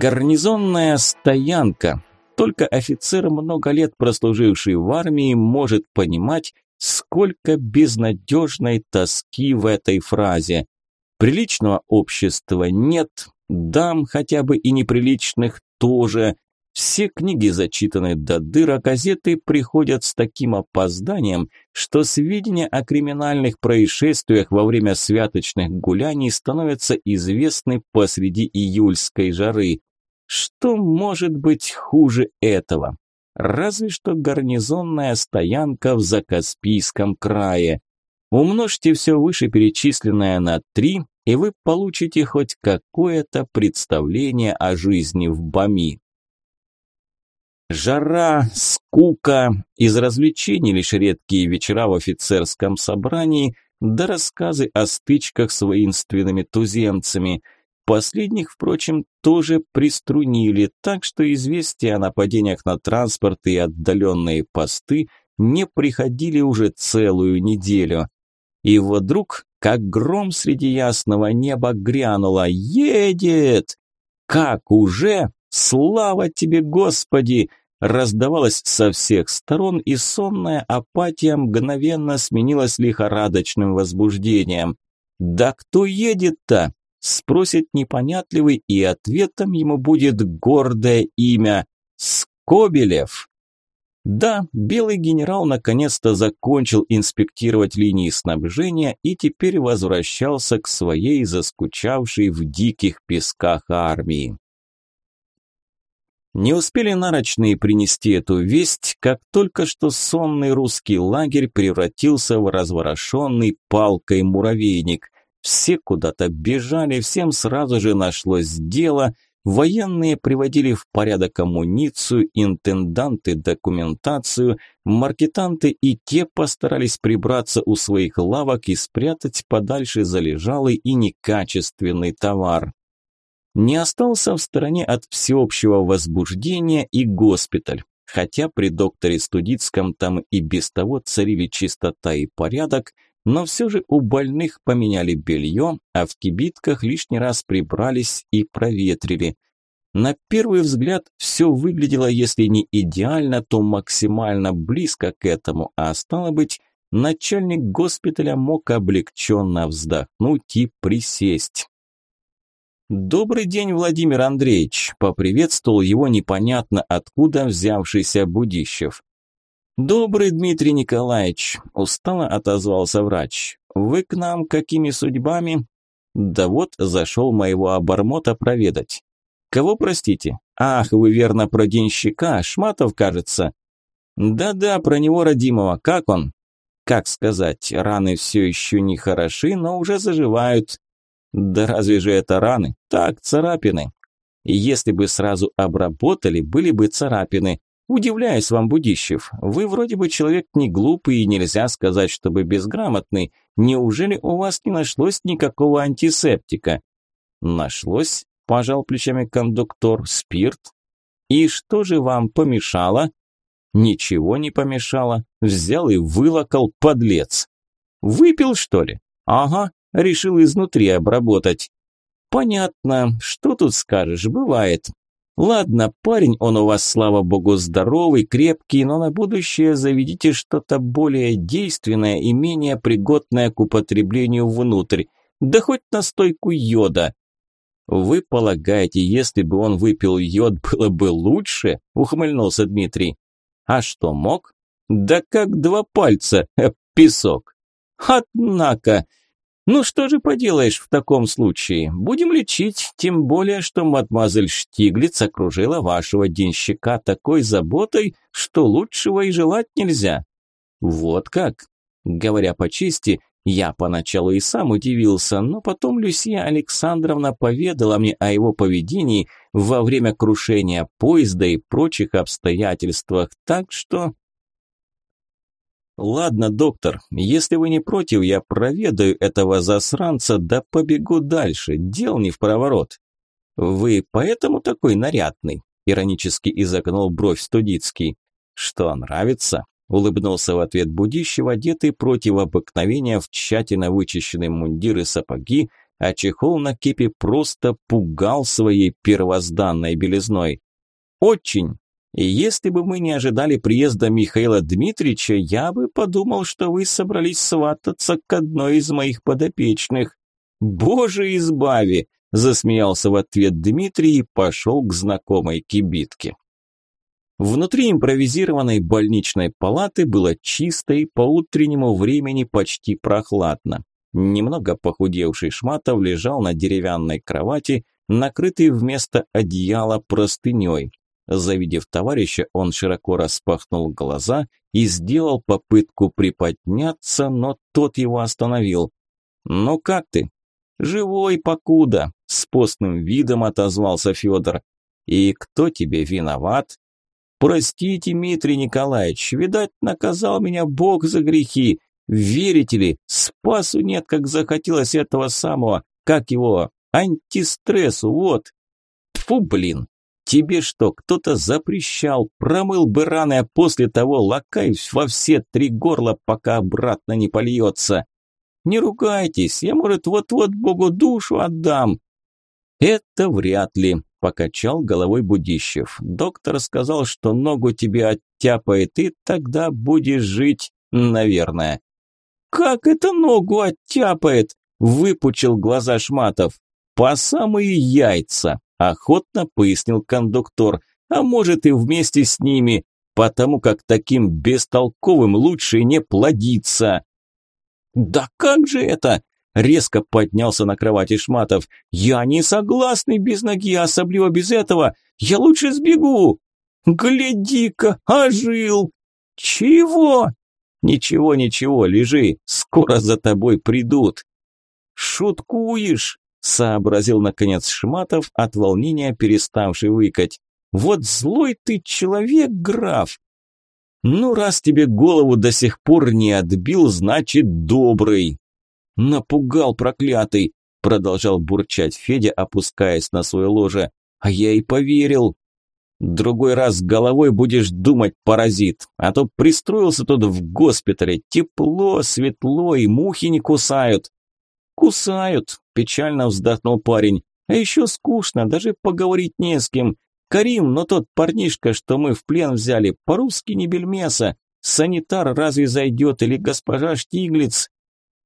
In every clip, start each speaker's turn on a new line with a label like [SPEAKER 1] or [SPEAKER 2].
[SPEAKER 1] Гарнизонная стоянка. Только офицер, много лет прослуживший в армии, может понимать, сколько безнадежной тоски в этой фразе. Приличного общества нет, дам хотя бы и неприличных тоже. Все книги зачитаны до дыр, газеты приходят с таким опозданием, что сведения о криминальных происшествиях во время святочных гуляний становятся известны посреди июльской жары. Что может быть хуже этого? Разве что гарнизонная стоянка в Закаспийском крае. Умножьте все вышеперечисленное на три, и вы получите хоть какое-то представление о жизни в Бами. Жара, скука, из развлечений лишь редкие вечера в офицерском собрании, да рассказы о стычках с воинственными туземцами. Последних, впрочем, тоже приструнили, так что известия о нападениях на транспорт и отдаленные посты не приходили уже целую неделю. И вдруг, как гром среди ясного неба, грянуло «Едет!» «Как уже?» «Слава тебе, Господи!» Раздавалось со всех сторон, и сонная апатия мгновенно сменилась лихорадочным возбуждением. «Да кто едет-то?» – спросит непонятливый, и ответом ему будет гордое имя – Скобелев. Да, белый генерал наконец-то закончил инспектировать линии снабжения и теперь возвращался к своей заскучавшей в диких песках армии. Не успели нарочные принести эту весть, как только что сонный русский лагерь превратился в разворошенный палкой муравейник. Все куда-то бежали, всем сразу же нашлось дело. Военные приводили в порядок амуницию, интенданты документацию, маркетанты и те постарались прибраться у своих лавок и спрятать подальше залежалый и некачественный товар. Не остался в стороне от всеобщего возбуждения и госпиталь, хотя при докторе Студицком там и без того царили чистота и порядок, но все же у больных поменяли белье, а в кибитках лишний раз прибрались и проветрили. На первый взгляд все выглядело, если не идеально, то максимально близко к этому, а стало быть, начальник госпиталя мог облегченно вздохнуть и присесть. «Добрый день, Владимир Андреевич!» – поприветствовал его непонятно откуда взявшийся Будищев. «Добрый, Дмитрий Николаевич!» – устало отозвался врач. «Вы к нам какими судьбами?» «Да вот, зашел моего обормота проведать». «Кого, простите?» «Ах, вы верно про денщика, Шматов, кажется». «Да-да, про него родимого. Как он?» «Как сказать, раны все еще не хороши, но уже заживают. Да разве же это раны? Так, царапины. Если бы сразу обработали, были бы царапины. Удивляюсь вам, Будищев, вы вроде бы человек не глупый и нельзя сказать, чтобы безграмотный. Неужели у вас не нашлось никакого антисептика? Нашлось, пожал плечами кондуктор, спирт. И что же вам помешало? Ничего не помешало. Взял и вылокал, подлец. Выпил, что ли? Ага, Решил изнутри обработать. Понятно, что тут скажешь, бывает. Ладно, парень он у вас, слава богу, здоровый, крепкий, но на будущее заведите что-то более действенное и менее пригодное к употреблению внутрь. Да хоть настойку йода. Вы полагаете, если бы он выпил йод, было бы лучше? Ухмыльнулся Дмитрий. А что мог? Да как два пальца, песок. Однако, ну что же поделаешь в таком случае? Будем лечить, тем более, что мадемуазель Штиглиц окружила вашего денщика такой заботой, что лучшего и желать нельзя. Вот как? Говоря по чести, я поначалу и сам удивился, но потом Люсия Александровна поведала мне о его поведении во время крушения поезда и прочих обстоятельствах, так что «Ладно, доктор, если вы не против, я проведаю этого засранца, да побегу дальше, дел не в проворот». «Вы поэтому такой нарядный?» – иронически изогнул бровь Студицкий. «Что, нравится?» – улыбнулся в ответ Будищев, одетый против обыкновения в тщательно вычищенный мундир и сапоги, а чехол на кепе просто пугал своей первозданной белизной. Очень. Если бы мы не ожидали приезда Михаила Дмитриевича, я бы подумал, что вы собрались свататься к одной из моих подопечных. Боже избави! Засмеялся в ответ Дмитрий и пошел к знакомой кибитке. Внутри импровизированной больничной палаты было чисто и по утреннему времени почти прохладно. Немного похудевший Шматов лежал на деревянной кровати, накрытый вместо одеяла простыней. Завидев товарища, он широко распахнул глаза и сделал попытку приподняться, но тот его остановил. «Ну как ты?» «Живой покуда», – с постным видом отозвался Федор. «И кто тебе виноват?» «Простите, Дмитрий Николаевич, видать, наказал меня Бог за грехи. Верите ли, спасу нет, как захотелось этого самого, как его, антистрессу, вот». Фу, блин, тебе что, кто-то запрещал, промыл бы раны, а после того лакаюсь во все три горла, пока обратно не польется. Не ругайтесь, я, может, вот-вот Богу душу отдам. Это вряд ли, покачал головой Будищев. Доктор сказал, что ногу тебе оттяпает, и тогда будешь жить, наверное. Как это ногу оттяпает? Выпучил глаза Шматов. По самые яйца, охотно пояснил кондуктор. А может и вместе с ними, потому как таким бестолковым лучше не плодиться. «Да как же это?» – резко поднялся на кровати Шматов. «Я не согласный без ноги, особливо без этого. Я лучше сбегу». «Гляди-ка, ожил!» «Чего?» «Ничего, ничего, лежи, скоро за тобой придут». «Шуткуешь?» – сообразил наконец Шматов, от волнения переставший выкать. «Вот злой ты человек, граф, ну, раз тебе голову до сих пор не отбил, значит добрый. Напугал проклятый, продолжал бурчать Федя, опускаясь на свое ложе. А я и поверил. Другой раз головой будешь думать, паразит, а то пристроился тут в госпитале, тепло, светло и мухи не кусают. Кусают, печально вздохнул парень. А еще скучно, даже поговорить не с кем. Карим, но тот парнишка, что мы в плен взяли, по-русски не бельмеса. Санитар разве зайдет или госпожа Штиглиц?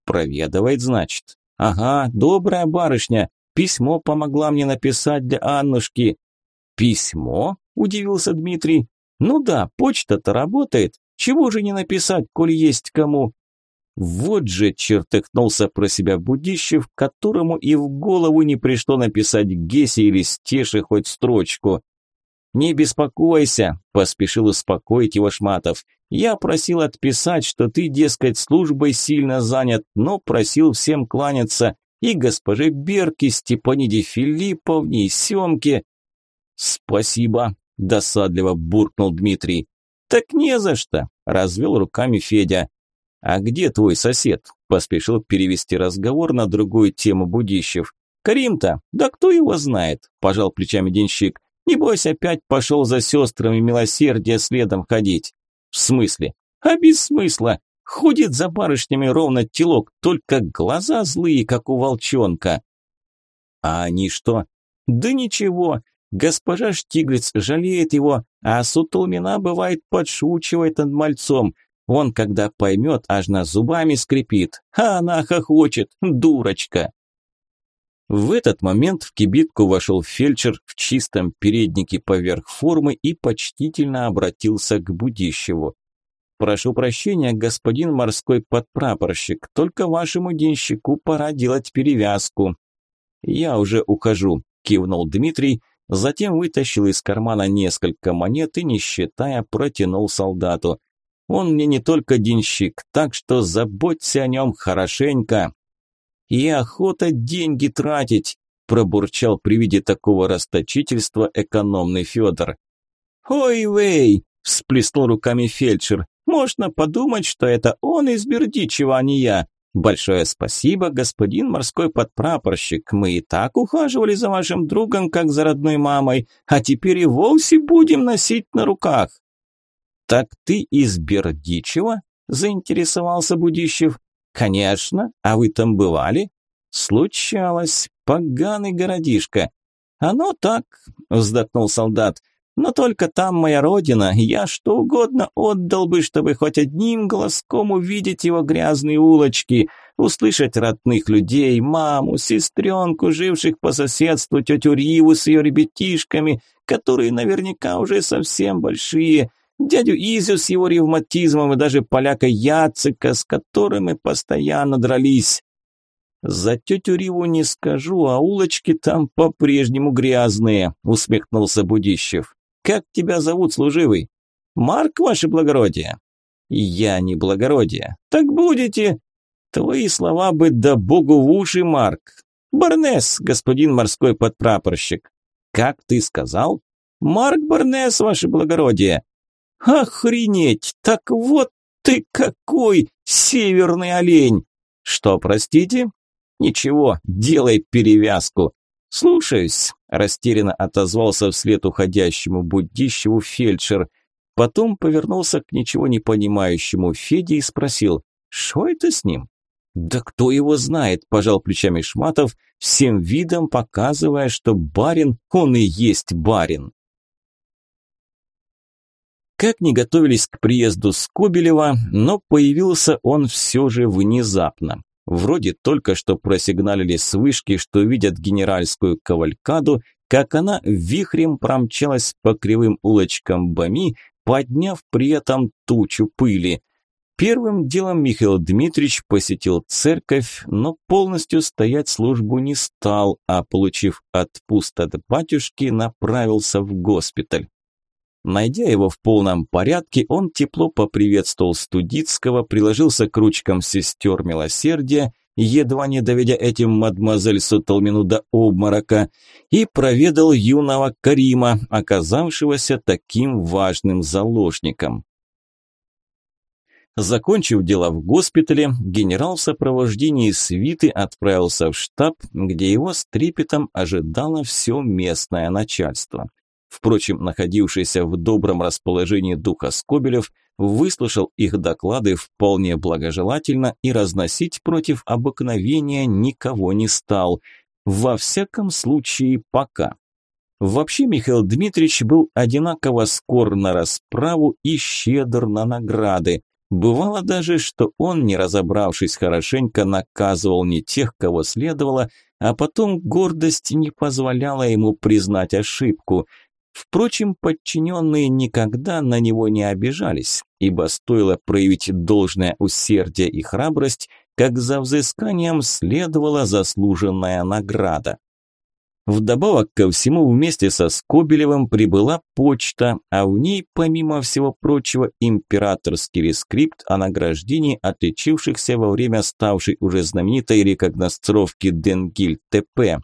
[SPEAKER 1] Проведывает, значит. Ага, добрая барышня. Письмо помогла мне написать для Аннушки. Письмо? Удивился Дмитрий. Ну да, почта-то работает. Чего же не написать, коль есть кому? Вот же чертыхнулся про себя Будищев, которому и в голову не пришло написать Гесе или Стеше хоть строчку. «Не беспокойся», – поспешил успокоить его Шматов. «Я просил отписать, что ты, дескать, службой сильно занят, но просил всем кланяться. И госпоже Берке, Степаниде Филипповне, и Семке». «Спасибо», – досадливо буркнул Дмитрий. «Так не за что», – развел руками Федя. «А где твой сосед?» – поспешил перевести разговор на другую тему Будищев. «Карим-то? Да кто его знает?» – пожал плечами денщик. Небось, опять пошел за сестрами милосердия следом ходить. В смысле? А без смысла. Ходит за барышнями ровно телок, только глаза злые, как у волчонка. А они что? Да ничего. Госпожа Штиглиц жалеет его, а Сутулмина бывает подшучивает над мальцом. Он, когда поймет, аж на зубами скрипит. А она хохочет, дурочка. В этот момент в кибитку вошел фельдшер в чистом переднике поверх формы и почтительно обратился к Будищеву. «Прошу прощения, господин морской подпрапорщик, только вашему денщику пора делать перевязку». «Я уже ухожу», – кивнул Дмитрий, затем вытащил из кармана несколько монет и, не считая, протянул солдату. «Он мне не только денщик, так что заботься о нем хорошенько». И охота деньги тратить, пробурчал при виде такого расточительства экономный Федор. «Ой-вей!» – всплеснул руками фельдшер. «Можно подумать, что это он из Бердичева, а не я. Большое спасибо, господин морской подпрапорщик. Мы и так ухаживали за вашим другом, как за родной мамой, а теперь и вовсе будем носить на руках». «Так ты из Бердичева?» – заинтересовался Будищев. «Конечно, а вы там бывали?» Случалось, поганый городишко. Оно так, вздохнул солдат. Но только там моя родина, я что угодно отдал бы, чтобы хоть одним глазком увидеть его грязные улочки, услышать родных людей, маму, сестренку, живших по соседству, тетю Риву с ее ребятишками, которые наверняка уже совсем большие, дядю Изю с его ревматизмом и даже поляка Яцика, с которым мы постоянно дрались. «За тетю Риву не скажу, а улочки там по-прежнему грязные», – усмехнулся Будищев. «Как тебя зовут, служивый?» «Марк, ваше благородие». «Я не благородие». «Так будете». «Твои слова бы да богу в уши, Марк». «Барнес, господин морской подпрапорщик». «Как ты сказал?» «Марк Барнес, ваше благородие». «Охренеть! Так вот ты какой северный олень!» «Что, простите?» «Ничего, делай перевязку». «Слушаюсь», – растерянно отозвался вслед уходящему Будищеву фельдшер. Потом повернулся к ничего не понимающему Феде и спросил, «Что это с ним?» «Да кто его знает», – пожал плечами Шматов, всем видом показывая, что барин, он и есть барин. Как ни готовились к приезду Скобелева, но появился он все же внезапно. Вроде только что просигналили с вышки, что видят генеральскую кавалькаду, как она вихрем промчалась по кривым улочкам Бами, подняв при этом тучу пыли. Первым делом Михаил Дмитриевич посетил церковь, но полностью стоять службу не стал, а, получив отпуск от батюшки, направился в госпиталь. Найдя его в полном порядке, он тепло поприветствовал Студицкого, приложился к ручкам сестер милосердия, едва не доведя этим мадемуазель Сутолмину до обморока, и проведал юного Карима, оказавшегося таким важным заложником. Закончив дело в госпитале, генерал в сопровождении свиты отправился в штаб, где его с трепетом ожидало все местное начальство. Впрочем, находившийся в добром расположении духа Скобелев выслушал их доклады вполне благожелательно и разносить против обыкновения никого не стал. Во всяком случае, пока. Вообще Михаил Дмитриевич был одинаково скор на расправу и щедр на награды. Бывало даже, что он, не разобравшись хорошенько, наказывал не тех, кого следовало, а потом гордость не позволяла ему признать ошибку – Впрочем, подчиненные никогда на него не обижались, ибо стоило проявить должное усердие и храбрость, как за взысканием следовала заслуженная награда. Вдобавок ко всему вместе со Скобелевым прибыла почта, а в ней, помимо всего прочего, императорский рескрипт о награждении отличившихся во время ставшей уже знаменитой рекогносцировки Денгиль-ТП.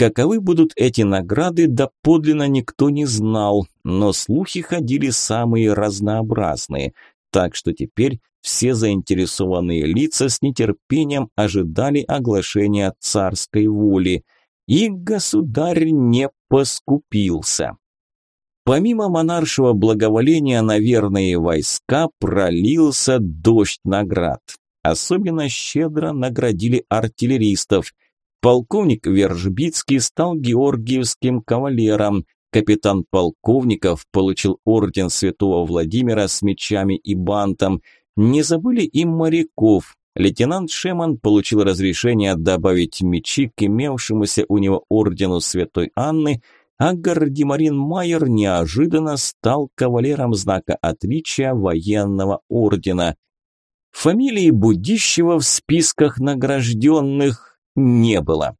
[SPEAKER 1] Каковы будут эти награды, доподлинно никто не знал, но слухи ходили самые разнообразные, так что теперь все заинтересованные лица с нетерпением ожидали оглашения царской воли. И государь не поскупился. Помимо монаршего благоволения на верные войска пролился дождь наград. Особенно щедро наградили артиллеристов – Полковник Вержбицкий стал георгиевским кавалером. Капитан полковников получил орден святого Владимира с мечами и бантом. Не забыли и моряков. Лейтенант Шеман получил разрешение добавить мечи к имевшемуся у него ордену святой Анны, а Гардемарин Майер неожиданно стал кавалером знака отличия военного ордена. Фамилии Будищева в списках награжденных не было.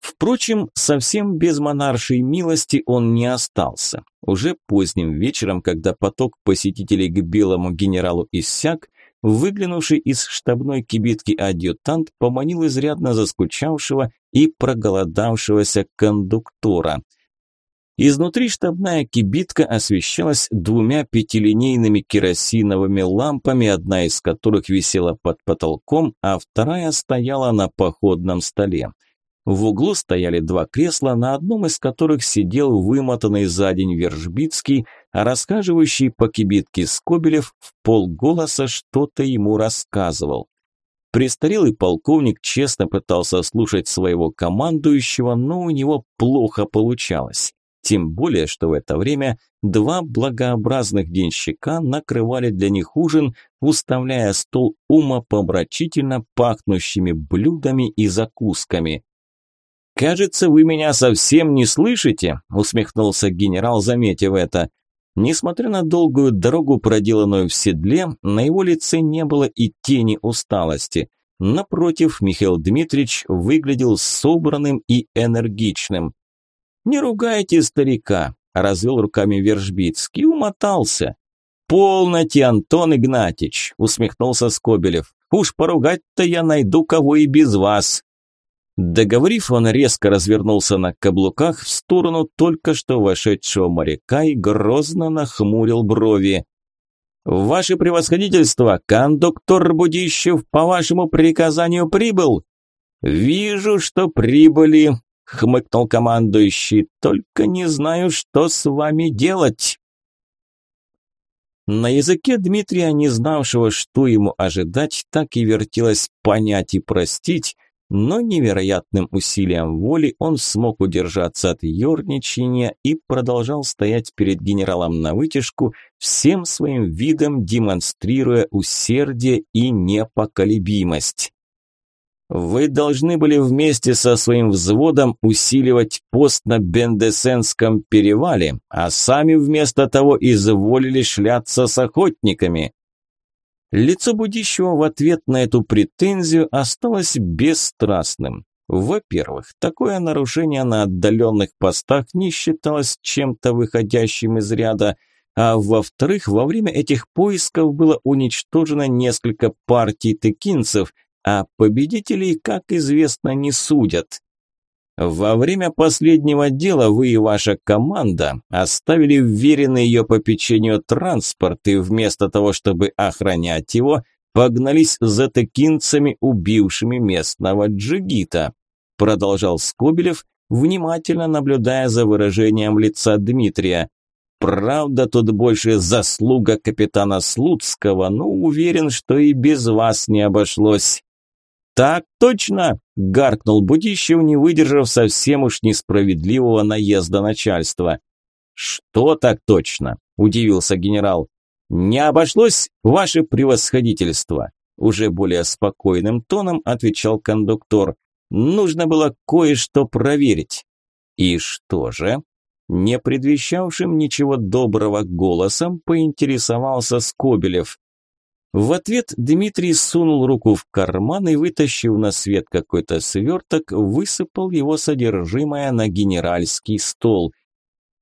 [SPEAKER 1] Впрочем, совсем без монаршей милости он не остался. Уже поздним вечером, когда поток посетителей к белому генералу иссяк, выглянувший из штабной кибитки адъютант поманил изрядно заскучавшего и проголодавшегося кондуктора – Изнутри штабная кибитка освещалась двумя пятилинейными керосиновыми лампами, одна из которых висела под потолком, а вторая стояла на походном столе. В углу стояли два кресла, на одном из которых сидел вымотанный за день Вержбицкий, а рассказывающий по кибитке Скобелев в полголоса что-то ему рассказывал. Престарелый полковник честно пытался слушать своего командующего, но у него плохо получалось. Тем более, что в это время два благообразных денщика накрывали для них ужин, уставляя стол умопомрачительно пахнущими блюдами и закусками. «Кажется, вы меня совсем не слышите», – усмехнулся генерал, заметив это. Несмотря на долгую дорогу, проделанную в седле, на его лице не было и тени усталости. Напротив, Михаил Дмитриевич выглядел собранным и энергичным. «Не ругайте старика», – развел руками Вержбицкий, умотался. «Полноте, Антон Игнатьич», – усмехнулся Скобелев. «Уж поругать-то я найду кого и без вас». Договорив, он резко развернулся на каблуках в сторону только что вошедшего моряка и грозно нахмурил брови. «Ваше превосходительство, кондуктор Будищев по вашему приказанию прибыл?» «Вижу, что прибыли», – хмыкнул командующий, – «только не знаю, что с вами делать». На языке Дмитрия, не знавшего, что ему ожидать, так и вертелось понять и простить, но невероятным усилием воли он смог удержаться от ерничания и продолжал стоять перед генералом на вытяжку, всем своим видом демонстрируя усердие и непоколебимость. Вы должны были вместе со своим взводом усиливать пост на Бендесенском перевале, а сами вместо того изволили шляться с охотниками. Лицо Будищева в ответ на эту претензию осталось бесстрастным. Во-первых, такое нарушение на отдаленных постах не считалось чем-то выходящим из ряда, а во-вторых, во время этих поисков было уничтожено несколько партий тыкинцев, а победителей, как известно, не судят. Во время последнего дела вы и ваша команда оставили вверенный ее попечению транспорт и вместо того, чтобы охранять его, погнались за текинцами, убившими местного джигита, продолжал Скобелев, внимательно наблюдая за выражением лица Дмитрия. Правда, тут больше заслуга капитана Слуцкого, но уверен, что и без вас не обошлось. «Так точно!» – гаркнул Будищев, не выдержав совсем уж несправедливого наезда начальства. «Что так точно?» – удивился генерал. «Не обошлось ваше превосходительство!» Уже более спокойным тоном отвечал кондуктор. «Нужно было кое-что проверить». «И что же?» Не предвещавшим ничего доброго голосом поинтересовался Скобелев. В ответ Дмитрий сунул руку в карман и, вытащив на свет какой-то сверток, высыпал его содержимое на генеральский стол.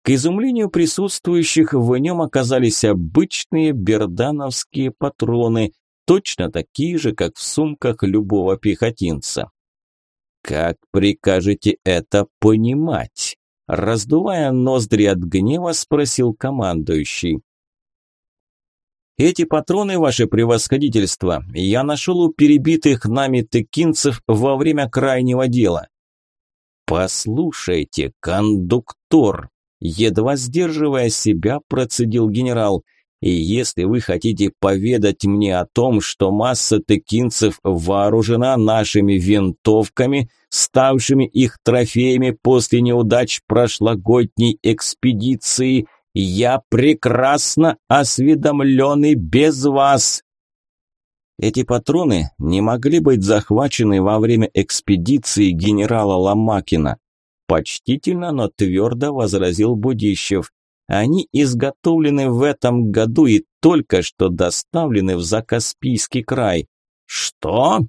[SPEAKER 1] К изумлению присутствующих в нем оказались обычные бердановские патроны, точно такие же, как в сумках любого пехотинца. «Как прикажете это понимать?» Раздувая ноздри от гнева, спросил командующий. Эти патроны, ваше превосходительство, я нашел у перебитых нами тыкинцев во время крайнего дела. Послушайте, кондуктор, едва сдерживая себя, процедил генерал. И если вы хотите поведать мне о том, что масса тыкинцев вооружена нашими винтовками, ставшими их трофеями после неудач прошлогодней экспедиции – я прекрасно осведомлен и без вас. Эти патроны не могли быть захвачены во время экспедиции генерала Ломакина. Почтительно, но твердо возразил Будищев. Они изготовлены в этом году и только что доставлены в Закаспийский край. Что?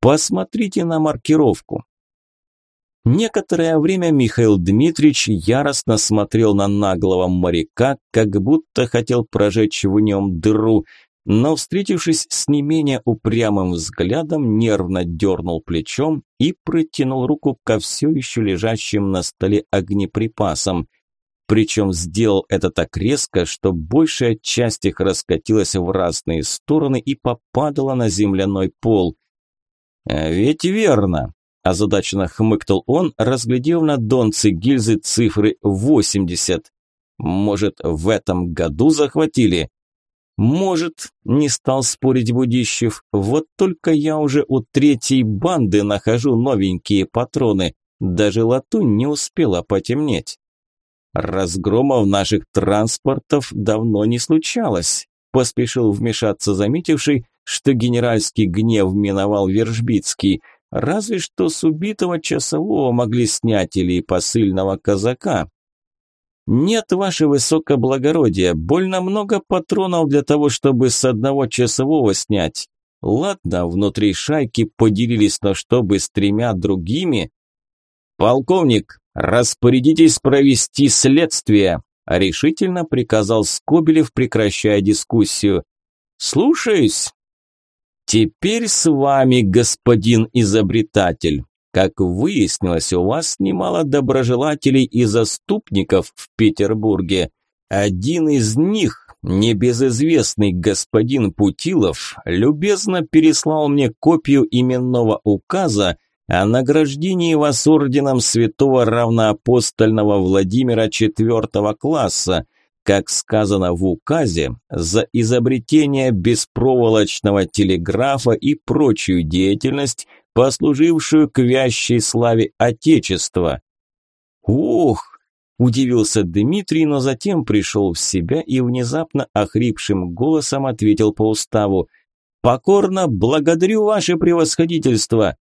[SPEAKER 1] Посмотрите на маркировку. Некоторое время Михаил Дмитриевич яростно смотрел на наглого моряка, как будто хотел прожечь в нем дыру, но, встретившись с не менее упрямым взглядом, нервно дернул плечом и протянул руку ко все еще лежащим на столе огнеприпасам. Причем сделал это так резко, что большая часть их раскатилась в разные стороны и попадала на земляной пол. «А «Ведь верно», Озадаченно хмыкнул он, разглядев на донце гильзы цифры 80. Может, в этом году захватили? Может, не стал спорить Будищев, вот только я уже у третьей банды нахожу новенькие патроны, даже латунь не успела потемнеть. Разгромов наших транспортов давно не случалось, поспешил вмешаться заметивший, что генеральский гнев миновал Вержбицкий, разве что с убитого часового могли снять или посыльного казака. «Нет, ваше высокоблагородие, больно много патронов для того, чтобы с одного часового снять. Ладно, внутри шайки поделились, но чтобы с тремя другими...» «Полковник, распорядитесь провести следствие», – решительно приказал Скобелев, прекращая дискуссию. «Слушаюсь». «Теперь с вами, господин изобретатель. Как выяснилось, у вас немало доброжелателей и заступников в Петербурге. Один из них, небезызвестный господин Путилов, любезно переслал мне копию именного указа о награждении вас орденом святого равноапостольного Владимира IV класса, как сказано в указе, за изобретение беспроволочного телеграфа и прочую деятельность, послужившую к вящей славе Отечества. «Ух!» – удивился Дмитрий, но затем пришел в себя и внезапно охрипшим голосом ответил по уставу. «Покорно благодарю ваше превосходительство!»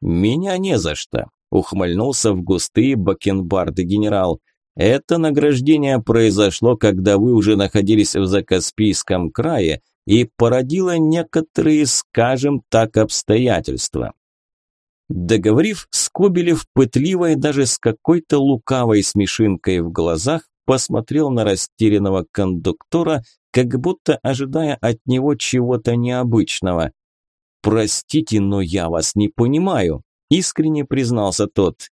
[SPEAKER 1] «Меня не за что», – ухмыльнулся в густые бакенбарды генерал. «Это награждение произошло, когда вы уже находились в Закаспийском крае и породило некоторые, скажем так, обстоятельства. Договорив, Скобелев пытливо и даже с какой-то лукавой смешинкой в глазах посмотрел на растерянного кондуктора, как будто ожидая от него чего-то необычного. «Простите, но я вас не понимаю», – искренне признался тот.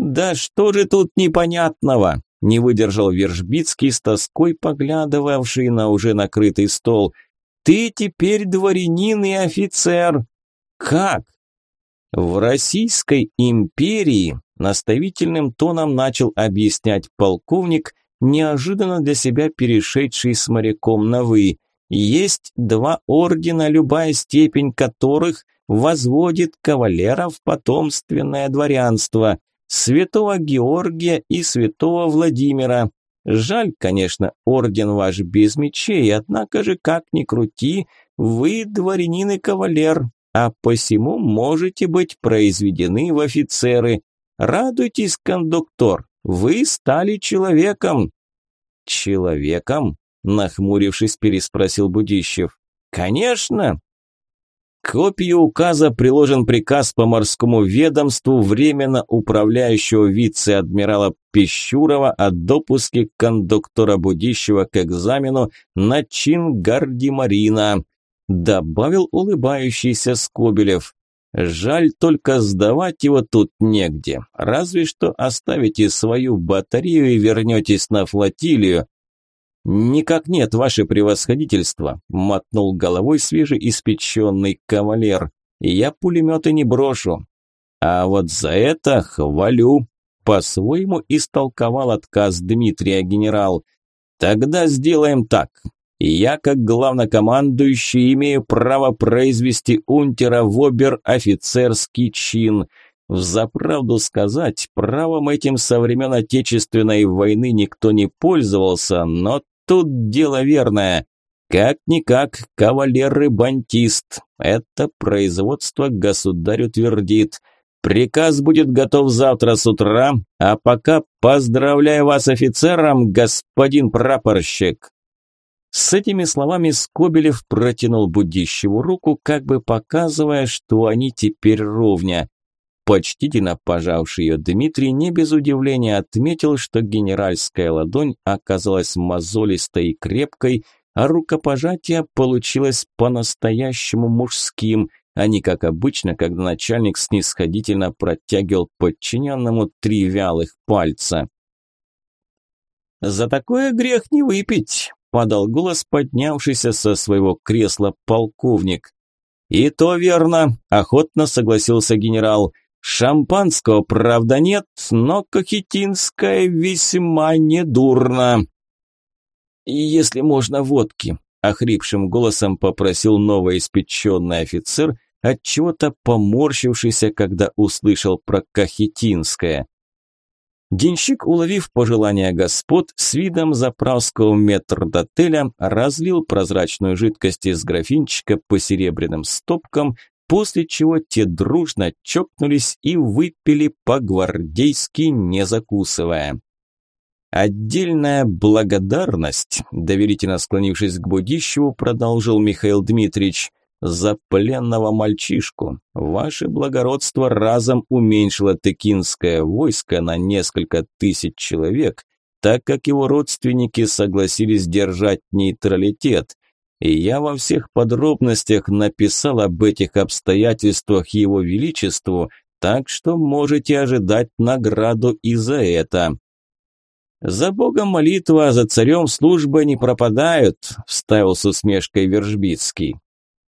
[SPEAKER 1] «Да что же тут непонятного?» – не выдержал Вержбицкий с тоской поглядывавший на уже накрытый стол. «Ты теперь дворянин и офицер». «Как?» В Российской империи наставительным тоном начал объяснять полковник, неожиданно для себя перешедший с моряком на «вы». Есть два ордена, любая степень которых возводит кавалера в потомственное дворянство – святого Георгия и святого Владимира. Жаль, конечно, орден ваш без мечей, однако же, как ни крути, вы дворянин и кавалер, а посему можете быть произведены в офицеры. Радуйтесь, кондуктор, вы стали человеком. Человеком? Нахмурившись, переспросил Будищев. Конечно. К копию указа приложен приказ по морскому ведомству временно управляющего вице-адмирала Пищурова о допуске кондуктора Будищева к экзамену на чин гардемарина добавил улыбающийся Скобелев. Жаль только сдавать его тут негде, разве что оставите свою батарею и вернетесь на флотилию. Никак нет, ваше превосходительство, мотнул головой свежеиспеченный кавалер. Я пулеметы не брошу. А вот за это хвалю. По-своему истолковал отказ Дмитрия генерал. Тогда сделаем так я, как главнокомандующий, имею право произвести унтера в обер-офицерский чин. Взаправду сказать, правом этим со времен Отечественной войны никто не пользовался, но тут дело верное. Как-никак, кавалер и бантист. Это производство государь утвердит. Приказ будет готов завтра с утра, а пока поздравляю вас офицером, господин прапорщик. С этими словами Скобелев протянул Будищеву руку, как бы показывая, что они теперь ровня. Почтительно пожавший ее Дмитрий не без удивления отметил, что генеральская ладонь оказалась мозолистой и крепкой, а рукопожатие получилось по-настоящему мужским, а не как обычно, когда начальник снисходительно протягивал подчиненному три вялых пальца. «За такое грех не выпить», подал голос поднявшийся со своего кресла полковник. «И то верно», – охотно согласился генерал. «Шампанского, правда, нет, но кахетинское весьма недурно». «Если можно, водки», – охрипшим голосом попросил новоиспеченный офицер, отчего-то поморщившийся, когда услышал про Кахетинское. Денщик, уловив пожелание господ, с видом заправского метрдотеля разлил прозрачную жидкость из графинчика по серебряным стопкам, после чего те дружно чокнулись и выпили по-гвардейски, не закусывая. Отдельная благодарность, доверительно склонившись к Будищеву, продолжил Михаил Дмитриевич, за пленного мальчишку. Ваше благородство разом уменьшило текинское войско на несколько тысяч человек, так как его родственники согласились держать нейтралитет. И я во всех подробностях написал об этих обстоятельствах его величеству, так что можете ожидать награду и за это. «За Богом молитва, а за царем служба не пропадают», – вставил с усмешкой Вержбицкий.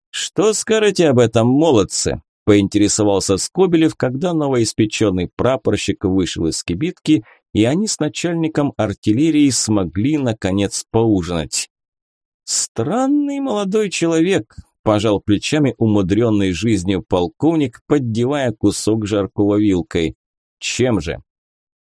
[SPEAKER 1] «Что скажете об этом, молодцы?» – поинтересовался Скобелев, когда новоиспеченный прапорщик вышел из кибитки, и они с начальником артиллерии смогли, наконец, поужинать. «Странный молодой человек», – пожал плечами умудренный жизнью полковник, поддевая кусок жаркого вилкой. «Чем же?»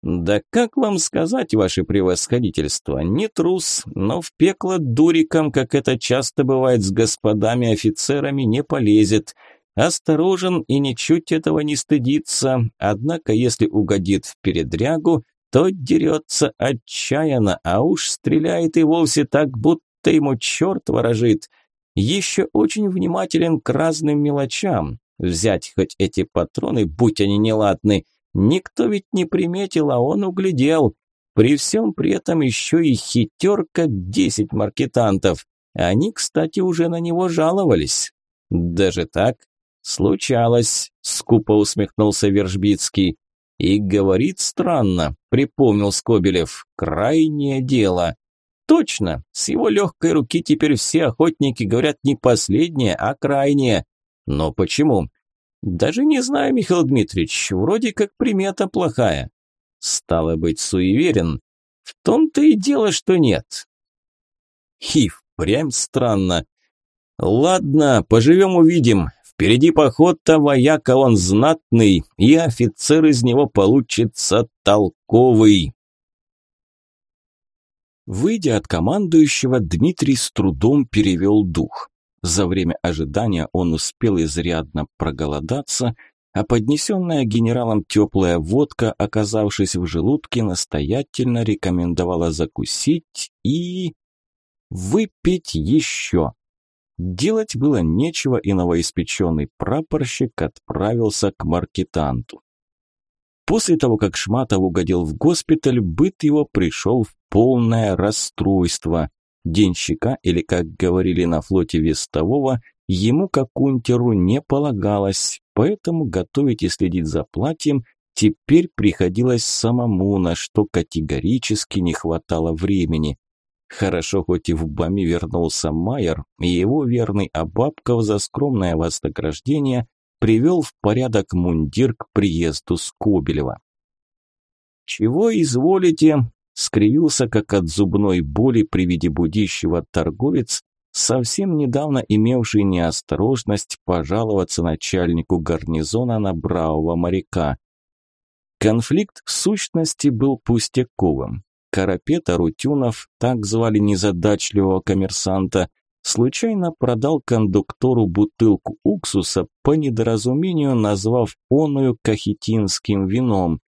[SPEAKER 1] «Да как вам сказать, ваше превосходительство, не трус, но в пекло дуриком, как это часто бывает с господами офицерами, не полезет. Осторожен и ничуть этого не стыдится, однако если угодит в передрягу, то дерется отчаянно, а уж стреляет и вовсе так, будто ему черт ворожит. Еще очень внимателен к разным мелочам. Взять хоть эти патроны, будь они неладны – Никто ведь не приметил, а он углядел. При всем при этом еще и хитер, как десять маркетантов. Они, кстати, уже на него жаловались. Даже так? Случалось, скупо усмехнулся Вержбицкий. И говорит странно, припомнил Скобелев. Крайнее дело. Точно, с его легкой руки теперь все охотники говорят не последнее, а крайнее. Но почему? Даже не знаю, Михаил Дмитриевич, вроде как примета плохая. Стало быть, суеверен. В том-то и дело, что нет. Хив, прям странно. Ладно, поживем увидим. Впереди поход-то вояка он знатный, и офицер из него получится толковый. Выйдя от командующего, Дмитрий с трудом перевел дух. За время ожидания он успел изрядно проголодаться, а поднесенная генералом теплая водка, оказавшись в желудке, настоятельно рекомендовала закусить и... выпить еще. Делать было нечего, и новоиспеченный прапорщик отправился к маркетанту. После того, как Шматов угодил в госпиталь, быт его пришел в полное расстройство. Денщика, или, как говорили на флоте вестового, ему, как унтеру, не полагалось, поэтому готовить и следить за платьем теперь приходилось самому, на что категорически не хватало времени. Хорошо, хоть и в Бами вернулся Майер, и его верный Абабков за скромное вознаграждение привел в порядок мундир к приезду Скобелева. «Чего изволите?» скривился, как от зубной боли при виде будущего торговец, совсем недавно имевший неосторожность пожаловаться начальнику гарнизона на бравого моряка. Конфликт в сущности был пустяковым. Карапета Рутюнов, так звали незадачливого коммерсанта, случайно продал кондуктору бутылку уксуса по недоразумению, назвав оную кахетинским вином.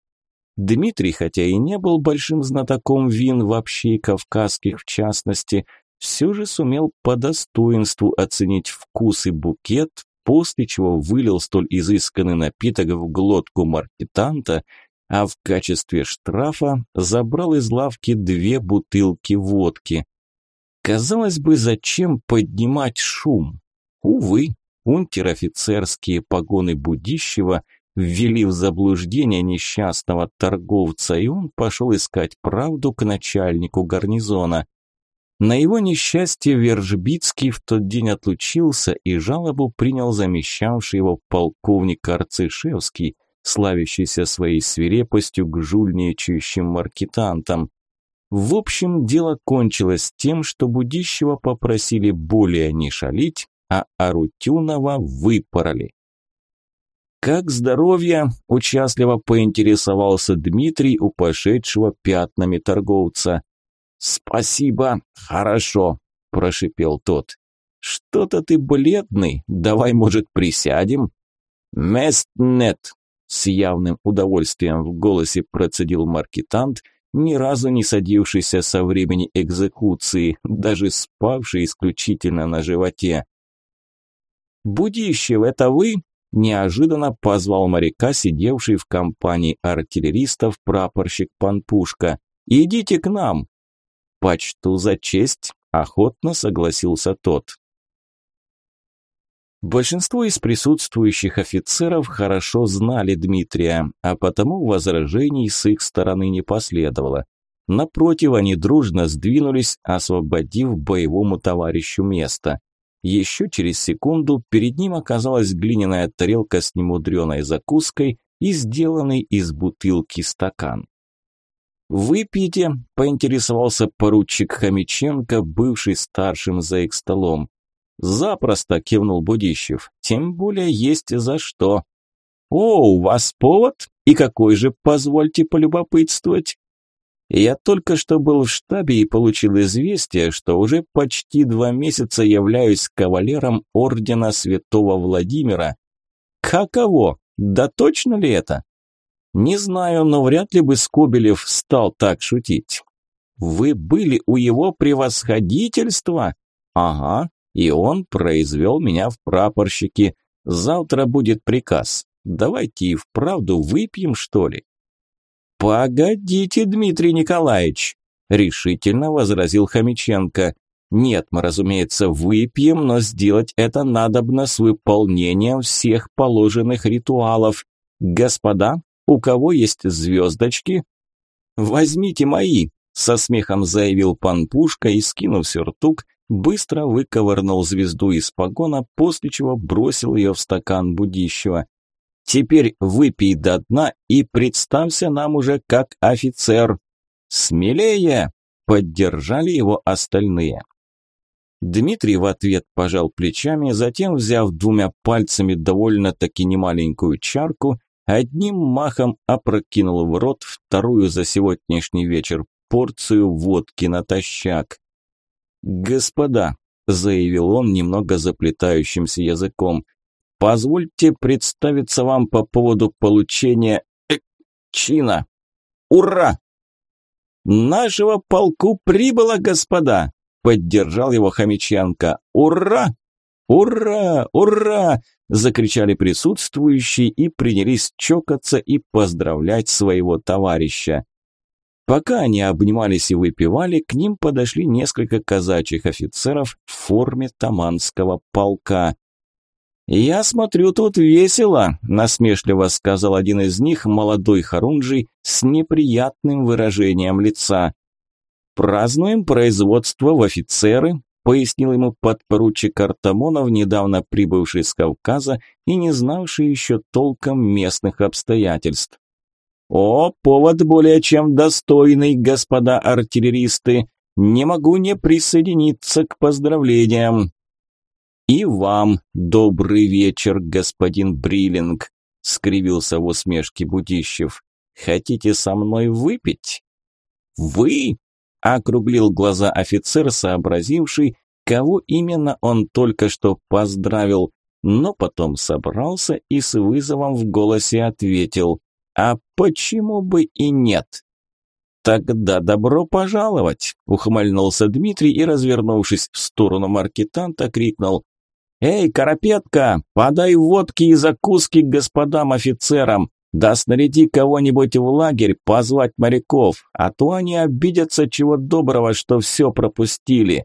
[SPEAKER 1] Дмитрий, хотя и не был большим знатоком вин вообще и кавказских в частности, все же сумел по достоинству оценить вкус и букет, после чего вылил столь изысканный напиток в глотку маркетанта, а в качестве штрафа забрал из лавки две бутылки водки. Казалось бы, зачем поднимать шум? Увы, унтер-офицерские погоны будущего – ввели в заблуждение несчастного торговца, и он пошел искать правду к начальнику гарнизона. На его несчастье Вержбицкий в тот день отлучился, и жалобу принял замещавший его полковник Арцишевский, славящийся своей свирепостью к жульничающим маркетантам. В общем, дело кончилось тем, что Будищева попросили более не шалить, а Арутюнова выпороли. «Как здоровье?» – участливо поинтересовался Дмитрий у пошедшего пятнами торговца. «Спасибо, хорошо», – прошипел тот. «Что-то ты бледный, давай, может, присядем?» «Мест нет», – с явным удовольствием в голосе процедил маркетант, ни разу не садившийся со времени экзекуции, даже спавший исключительно на животе. «Будищев, это вы?» – неожиданно позвал моряка, сидевший в компании артиллеристов прапорщик Панпушка. «Идите к нам!» «Почту за честь», – охотно согласился тот. Большинство из присутствующих офицеров хорошо знали Дмитрия, а потому возражений с их стороны не последовало. Напротив, они дружно сдвинулись, освободив боевому товарищу место. Еще через секунду перед ним оказалась глиняная тарелка с немудреной закуской и сделанный из бутылки стакан. «Выпейте», – поинтересовался поручик Хомиченко, бывший старшим за их столом. «Запросто», – кивнул Будищев. «Тем более есть за что». «О, у вас повод? И какой же, позвольте полюбопытствовать?» Я только что был в штабе и получил известие, что уже почти два месяца являюсь кавалером ордена Святого Владимира. Каково? Да точно ли это? Не знаю, но вряд ли бы Скобелев стал так шутить. Вы были у его превосходительства? Ага, и он произвел меня в прапорщики. Завтра будет приказ. Давайте и вправду выпьем, что ли? Погодите, Дмитрий Николаевич, решительно возразил Хомиченко. Нет, мы, разумеется, выпьем, но сделать это надобно с выполнением всех положенных ритуалов. Господа, у кого есть звездочки? Возьмите мои, со смехом заявил пан Пушка и, скинув сюртук, быстро выковырнул звезду из погона, после чего бросил ее в стакан будущего. «Теперь выпей до дна и представься нам уже как офицер!» «Смелее!» – поддержали его остальные. Дмитрий в ответ пожал плечами, затем, взяв двумя пальцами довольно-таки немаленькую чарку, одним махом опрокинул в рот вторую за сегодняшний вечер порцию водки натощак. «Господа», – заявил он немного заплетающимся языком, – «позвольте представиться вам по поводу получения э, чина. Ура!» «Нашего полку прибыло, господа!» – поддержал его Хомиченко. «Ура! Ура! Ура!» – закричали присутствующие и принялись чокаться и поздравлять своего товарища. Пока они обнимались и выпивали, к ним подошли несколько казачьих офицеров в форме таманского полка. «Я смотрю, тут весело», – насмешливо сказал один из них, молодой хорунжий, с неприятным выражением лица. «Празднуем производство в офицеры», – пояснил ему подпоручик Артамонов, недавно прибывший с Кавказа и не знавший еще толком местных обстоятельств. О, повод более чем достойный, господа артиллеристы. Не могу не присоединиться к поздравлениям. И вам добрый вечер, господин Бриллинг, скривился в усмешке Будищев. Хотите со мной выпить? Вы? округлил глаза офицер, сообразивший, кого именно он только что поздравил, но потом собрался и с вызовом в голосе ответил: а почему бы и нет? Тогда добро пожаловать, ухмыльнулся Дмитрий и, развернувшись в сторону маркетанта, крикнул: «Эй, Карапетка, подай водки и закуски господам офицерам, да снаряди кого-нибудь в лагерь позвать моряков, а то они обидятся чего доброго, что все пропустили».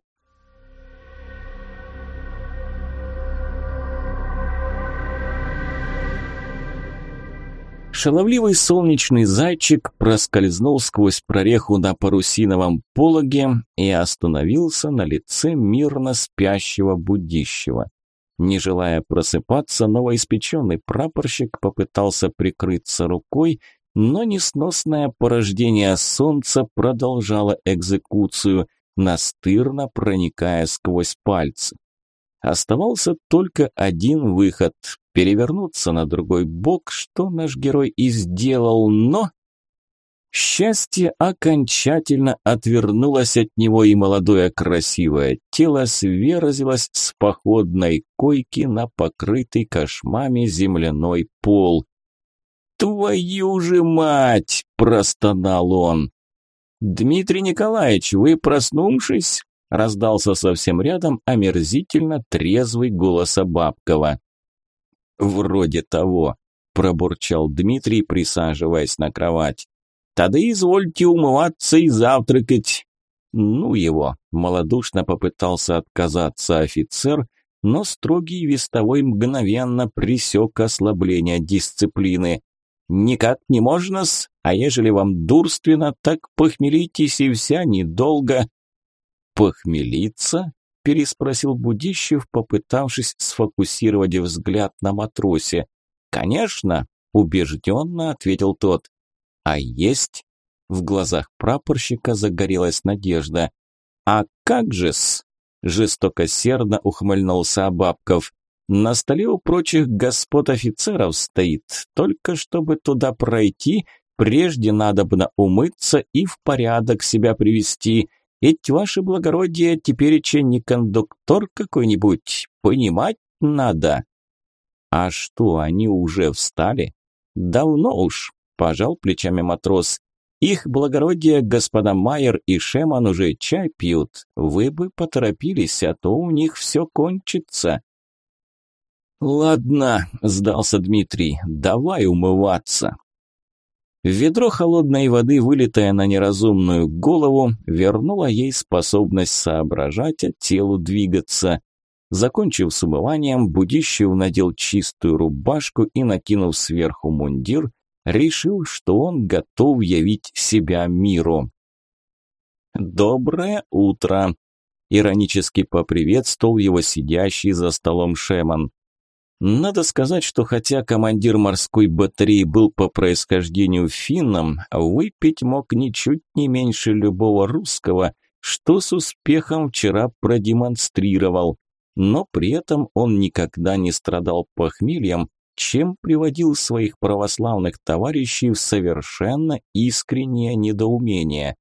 [SPEAKER 1] Шаловливый солнечный зайчик проскользнул сквозь прореху на парусиновом пологе и остановился на лице мирно спящего будищего. Не желая просыпаться, новоиспеченный прапорщик попытался прикрыться рукой, но несносное порождение солнца продолжало экзекуцию, настырно проникая сквозь пальцы. Оставался только один выход – перевернуться на другой бок, что наш герой и сделал, но... Счастье окончательно отвернулось от него, и молодое красивое тело сверзилось с походной койки на покрытый кошмами земляной пол. «Твою же мать!» – простонал он. «Дмитрий Николаевич, вы проснувшись?» – раздался совсем рядом омерзительно трезвый голос Бабкова. «Вроде того», – пробурчал Дмитрий, присаживаясь на кровать. «Тогда извольте умываться и завтракать». «Ну его!» – малодушно попытался отказаться офицер, но строгий вестовой мгновенно пресек ослабление дисциплины. Никак не можно-с, а ежели вам дурственно, так похмелитесь и вся недолго. Похмелиться? Переспросил Будищев, попытавшись сфокусировать взгляд на матросе. Конечно, убежденно ответил тот. А есть? В глазах прапорщика загорелась надежда. А как же-с? Жестокосердно ухмыльнулся Абабков. На столе у прочих господ офицеров стоит, только чтобы туда пройти, прежде надобно умыться и в порядок себя привести. Ведь ваше благородие теперь не кондуктор какой-нибудь, понимать надо. А что, они уже встали? Давно уж, пожал плечами матрос. Их благородие господа Майер и Шеман уже чай пьют. Вы бы поторопились, а то у них все кончится. «Ладно», – сдался Дмитрий, – «давай умываться». Ведро холодной воды, вылитое на неразумную голову, вернуло ей способность соображать, а телу двигаться. Закончив с умыванием, Будищев надел чистую рубашку и, накинув сверху мундир, решил, что он готов явить себя миру. «Доброе утро!» – иронически поприветствовал его сидящий за столом Шеман. Надо сказать, что хотя командир морской батареи был по происхождению финном, выпить мог ничуть не меньше любого русского, что с успехом вчера продемонстрировал. Но при этом он никогда не страдал похмельем, чем приводил своих православных товарищей в совершенно искреннее недоумение.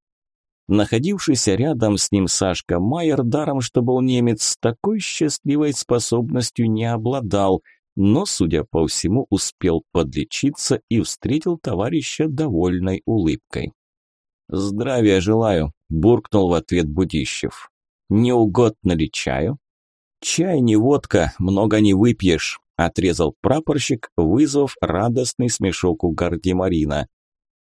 [SPEAKER 1] Находившийся рядом с ним Сашка Майер, даром что был немец, такой счастливой способностью не обладал, но, судя по всему, успел подлечиться и встретил товарища довольной улыбкой. «Здравия желаю», – буркнул в ответ Будищев. «Не угодно ли чаю?» «Чай не водка, много не выпьешь», – отрезал прапорщик, вызвав радостный смешок у гардемарина.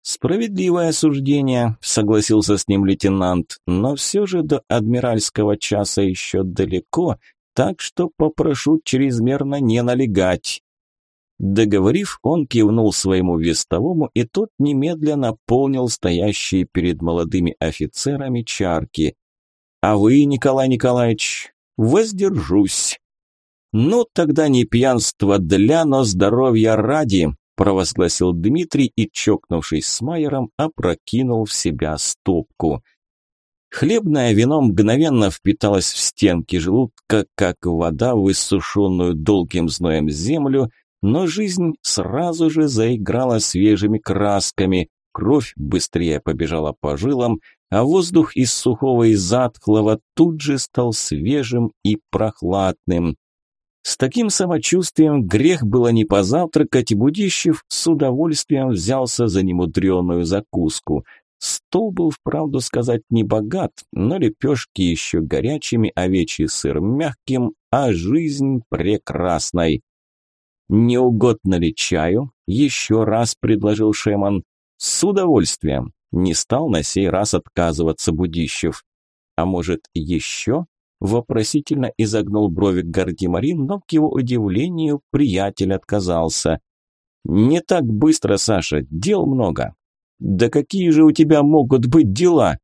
[SPEAKER 1] «Справедливое суждение», – согласился с ним лейтенант, «но все же до адмиральского часа еще далеко, так что попрошу чрезмерно не налегать». Договорив, он кивнул своему вестовому, и тот немедленно наполнил стоящие перед молодыми офицерами чарки. «А вы, Николай Николаевич, воздержусь». «Ну, тогда не пьянство для, но здоровья ради», провозгласил Дмитрий и, чокнувшись с Майером, опрокинул в себя стопку. Хлебное вино мгновенно впиталось в стенки желудка, как вода в иссушенную долгим зноем землю, но жизнь сразу же заиграла свежими красками, кровь быстрее побежала по жилам, а воздух из сухого и затхлого тут же стал свежим и прохладным. С таким самочувствием грех было не позавтракать, и Будищев с удовольствием взялся за немудреную закуску. Стол был, вправду сказать, не богат, но лепешки еще горячими, овечий сыр мягким, а жизнь прекрасной. «Не угодно ли чаю?» – еще раз предложил Шеман. «С удовольствием!» – не стал на сей раз отказываться Будищев. «А может, еще?» Вопросительно изогнул брови Гардемарин, но к его удивлению приятель отказался. «Не так быстро, Саша, дел много». «Да какие же у тебя могут быть дела?»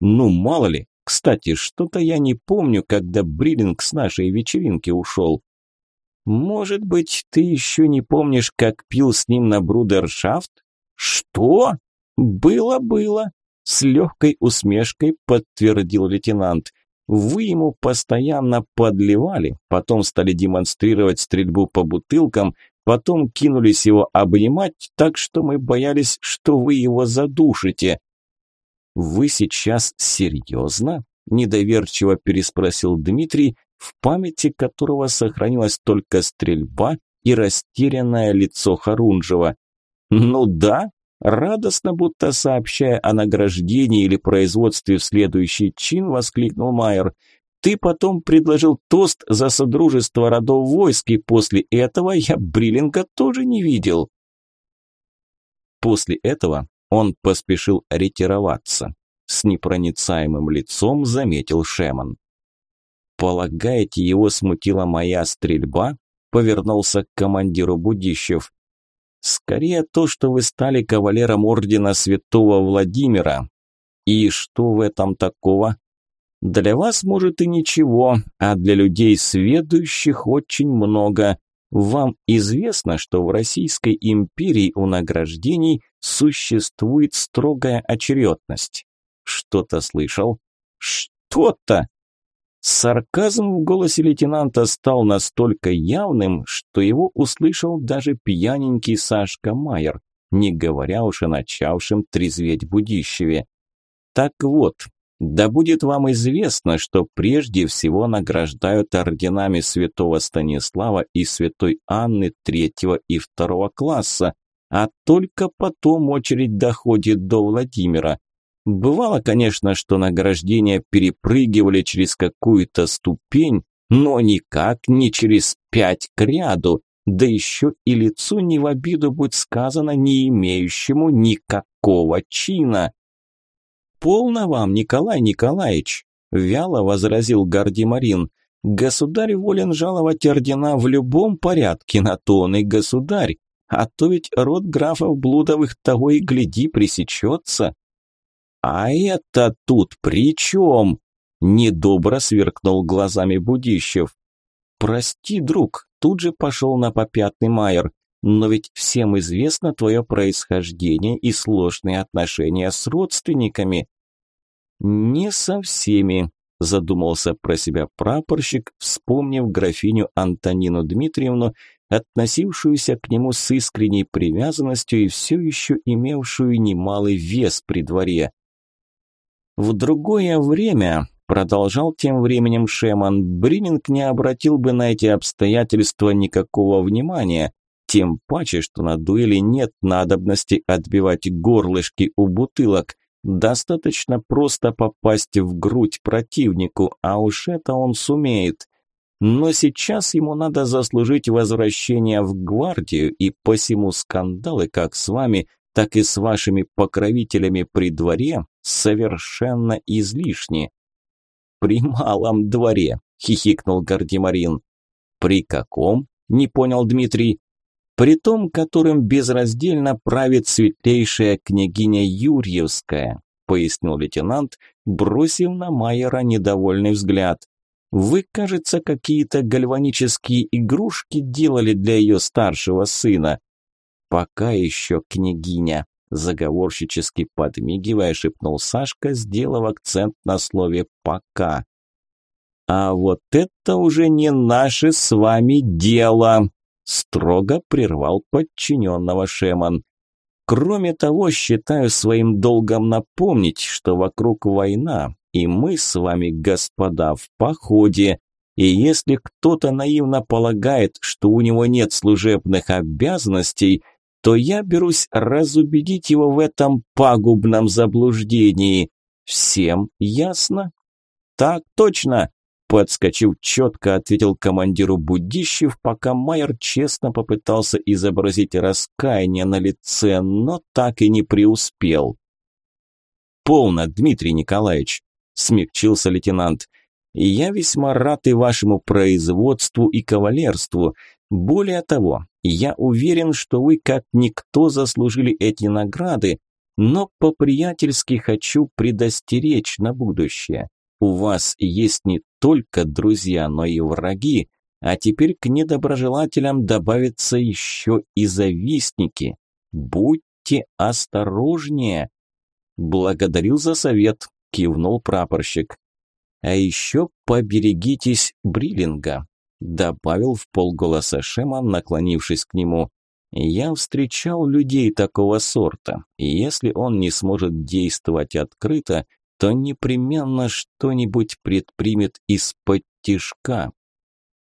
[SPEAKER 1] «Ну, мало ли. Кстати, что-то я не помню, когда Бриллинг с нашей вечеринки ушел». «Может быть, ты еще не помнишь, как пил с ним на брудершафт?» Что? Было, было. С легкой усмешкой подтвердил лейтенант. Вы ему постоянно подливали, потом стали демонстрировать стрельбу по бутылкам, потом кинулись его обнимать, так что мы боялись, что вы его задушите. Вы сейчас серьезно? Недоверчиво переспросил Дмитрий, в памяти которого сохранилась только стрельба и растерянное лицо Харунжева. Ну да, Радостно, будто сообщая о награждении или производстве в следующий чин, воскликнул Майер. «Ты потом предложил тост за содружество родов войск, и после этого я Бриллинга тоже не видел». После этого он поспешил ретироваться. С непроницаемым лицом заметил Шеман. «Полагаете, его смутила моя стрельба?» Повернулся к командиру Будищев. Скорее то, что вы стали кавалером ордена святого Владимира. И что в этом такого? Для вас, может, и ничего, а для людей сведущих очень много. Вам известно, что в Российской империи у награждений существует строгая очередность. Что-то слышал? Что-то! Сарказм в голосе лейтенанта стал настолько явным, что его услышал даже пьяненький Сашка Майер, не говоря уж о начавшем трезветь Будищеве. Так вот, да будет вам известно, что прежде всего награждают орденами святого Станислава и святой Анны третьего и второго класса, а только потом очередь доходит до Владимира. Бывало, конечно, что награждения перепрыгивали через какую-то ступень, но никак не через пять к ряду, да еще и лицу не в обиду будь сказано, не имеющему никакого чина. «Полно вам, Николай Николаевич!» – вяло возразил Гардемарин. «Государь волен жаловать ордена в любом порядке, на то он и государь, а то ведь род графов Блудовых того и гляди пресечется». «А это тут при чем?» – недобро сверкнул глазами Будищев. «Прости, друг», – тут же пошел на попятный Майер. «Но ведь всем известно твое происхождение и сложные отношения с родственниками». «Не со всеми», – задумался про себя прапорщик, вспомнив графиню Антонину Дмитриевну, относившуюся к нему с искренней привязанностью и все еще имевшую немалый вес при дворе. В другое время, продолжал тем временем Шеман, Брининг не обратил бы на эти обстоятельства никакого внимания, тем паче, что на дуэли нет надобности отбивать горлышки у бутылок. Достаточно просто попасть в грудь противнику, а уж это он сумеет. Но сейчас ему надо заслужить возвращение в гвардию, и посему скандалы, как с вами, так и с вашими покровителями при дворе совершенно излишни. При малом дворе, хихикнул Гардемарин. При каком? Не понял Дмитрий. При том, которым безраздельно правит светлейшая княгиня Юрьевская, пояснил лейтенант, бросив на Майера недовольный взгляд. Вы, кажется, какие-то гальванические игрушки делали для ее старшего сына. «Пока еще княгиня», – заговорщически подмигивая, шепнул Сашка, сделав акцент на слове «пока». «А вот это уже не наше с вами дело», – строго прервал подчиненного Шеман. «Кроме того, считаю своим долгом напомнить, что вокруг война, и мы с вами, господа, в походе. И если кто-то наивно полагает, что у него нет служебных обязанностей – то я берусь разубедить его в этом пагубном заблуждении. Всем ясно? Так точно, подскочив четко, ответил командиру Будищев, пока Майер честно попытался изобразить раскаяние на лице, но так и не преуспел. «Полно, Дмитрий Николаевич», – смягчился лейтенант. «Я весьма рад и вашему производству и кавалерству. Более того, я уверен, что вы как никто заслужили эти награды, но по-приятельски хочу предостеречь на будущее. У вас есть не только друзья, но и враги, а теперь к недоброжелателям добавятся еще и завистники. Будьте осторожнее. Благодарил за совет, кивнул прапорщик. А еще поберегитесь Бриллинга, добавил в полголоса Шеман, наклонившись к нему. Я встречал людей такого сорта, и если он не сможет действовать открыто, то непременно что-нибудь предпримет из-под тишка,